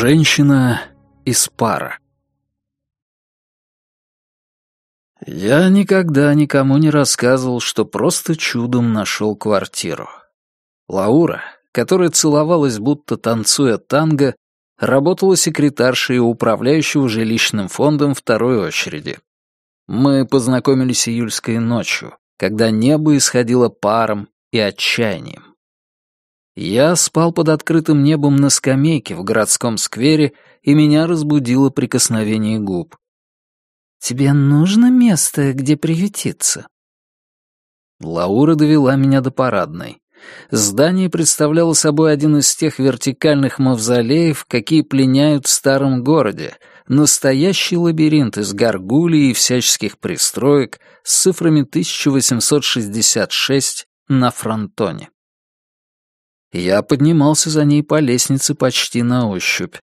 Женщина из пара. Я никогда никому не рассказывал, что просто чудом нашел квартиру. Лаура, которая целовалась, будто танцуя танго, работала секретаршей у управляющего жилищным фондом второй очереди. Мы познакомились июльской ночью, когда небо исходило паром и отчаянием. Я спал под открытым небом на скамейке в городском сквере, и меня разбудило прикосновение губ. «Тебе нужно место, где приютиться?» Лаура довела меня до парадной. Здание представляло собой один из тех вертикальных мавзолеев, какие пленяют в старом городе, настоящий лабиринт из горгулей и всяческих пристроек с цифрами 1866 на фронтоне. Я поднимался за ней по лестнице почти на ощупь.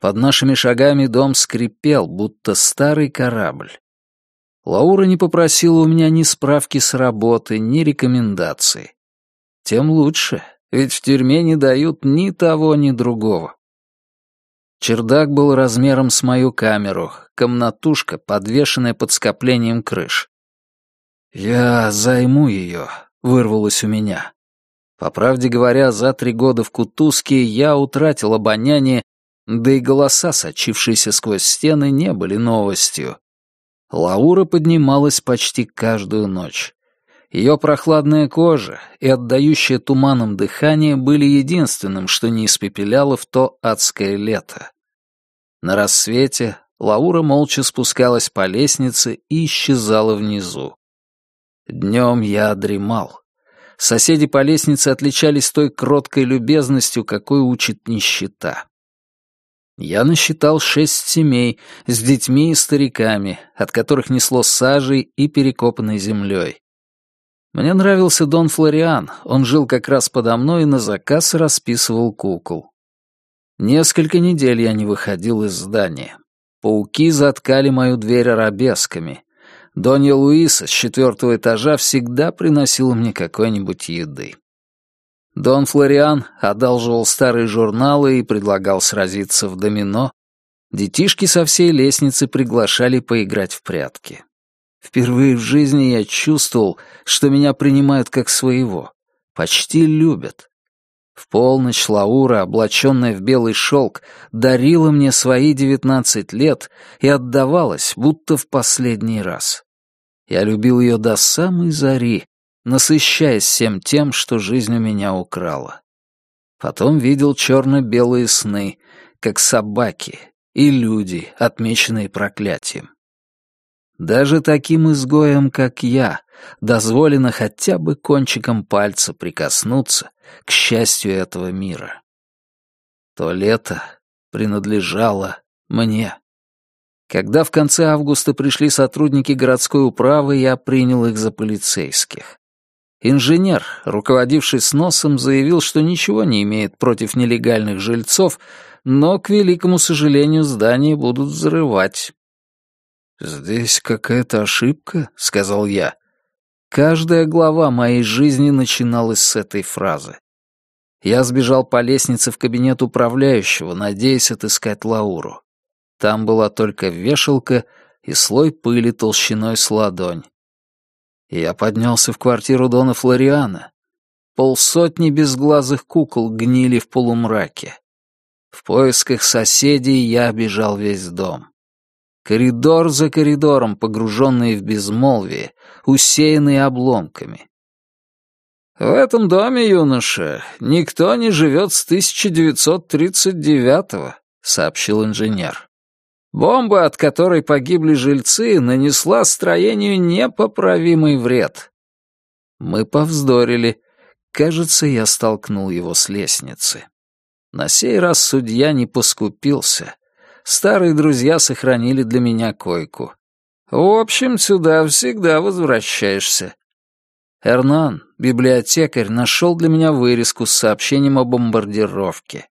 Под нашими шагами дом скрипел, будто старый корабль. Лаура не попросила у меня ни справки с работы, ни рекомендаций. Тем лучше, ведь в тюрьме не дают ни того, ни другого. Чердак был размером с мою камеру, комнатушка, подвешенная под скоплением крыш. «Я займу ее», — вырвалось у меня. По правде говоря, за три года в Кутузке я утратил обоняние, да и голоса, сочившиеся сквозь стены, не были новостью. Лаура поднималась почти каждую ночь. Ее прохладная кожа и отдающее туманом дыхание были единственным, что не испепеляло в то адское лето. На рассвете Лаура молча спускалась по лестнице и исчезала внизу. Днем я дремал. Соседи по лестнице отличались той кроткой любезностью, какой учит нищета. Я насчитал шесть семей с детьми и стариками, от которых несло сажей и перекопанной землей. Мне нравился Дон Флориан, он жил как раз подо мной и на заказ расписывал кукол. Несколько недель я не выходил из здания. Пауки заткали мою дверь арабесками. Донья Луиса с четвертого этажа всегда приносила мне какой-нибудь еды. Дон Флориан одалживал старые журналы и предлагал сразиться в домино. Детишки со всей лестницы приглашали поиграть в прятки. Впервые в жизни я чувствовал, что меня принимают как своего, почти любят. В полночь Лаура, облаченная в белый шелк, дарила мне свои девятнадцать лет и отдавалась, будто в последний раз. Я любил ее до самой зари, насыщаясь всем тем, что жизнь у меня украла. Потом видел черно-белые сны, как собаки и люди, отмеченные проклятием. Даже таким изгоям, как я, дозволено хотя бы кончиком пальца прикоснуться к счастью этого мира. То лето принадлежало мне. Когда в конце августа пришли сотрудники городской управы, я принял их за полицейских. Инженер, руководивший сносом, заявил, что ничего не имеет против нелегальных жильцов, но, к великому сожалению, здание будут взрывать. «Здесь какая-то ошибка», — сказал я. Каждая глава моей жизни начиналась с этой фразы. Я сбежал по лестнице в кабинет управляющего, надеясь отыскать Лауру. Там была только вешалка и слой пыли толщиной с ладонь. Я поднялся в квартиру Дона Флориана. Полсотни безглазых кукол гнили в полумраке. В поисках соседей я обежал весь дом. Коридор за коридором, погруженные в безмолвие, усеянные обломками. «В этом доме, юноша, никто не живет с 1939-го», — сообщил инженер. Бомба, от которой погибли жильцы, нанесла строению непоправимый вред. Мы повздорили. Кажется, я столкнул его с лестницы. На сей раз судья не поскупился. Старые друзья сохранили для меня койку. В общем, сюда всегда возвращаешься. Эрнан, библиотекарь, нашел для меня вырезку с сообщением о бомбардировке.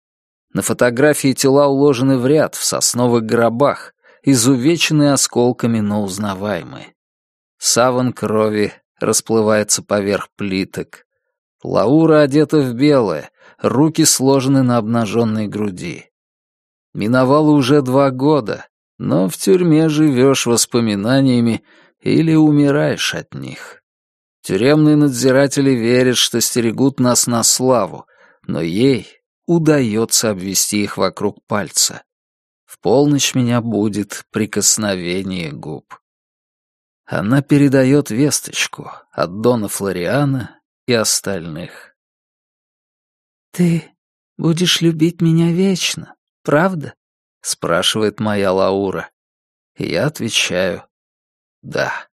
На фотографии тела уложены в ряд в сосновых гробах, изувеченные осколками, но узнаваемые. Саван крови расплывается поверх плиток. Лаура одета в белое, руки сложены на обнаженной груди. Миновало уже два года, но в тюрьме живешь воспоминаниями или умираешь от них. Тюремные надзиратели верят, что стерегут нас на славу, но ей удается обвести их вокруг пальца. В полночь меня будет прикосновение губ. Она передает весточку от Дона Флориана и остальных. «Ты будешь любить меня вечно, правда?» — спрашивает моя Лаура. я отвечаю «да».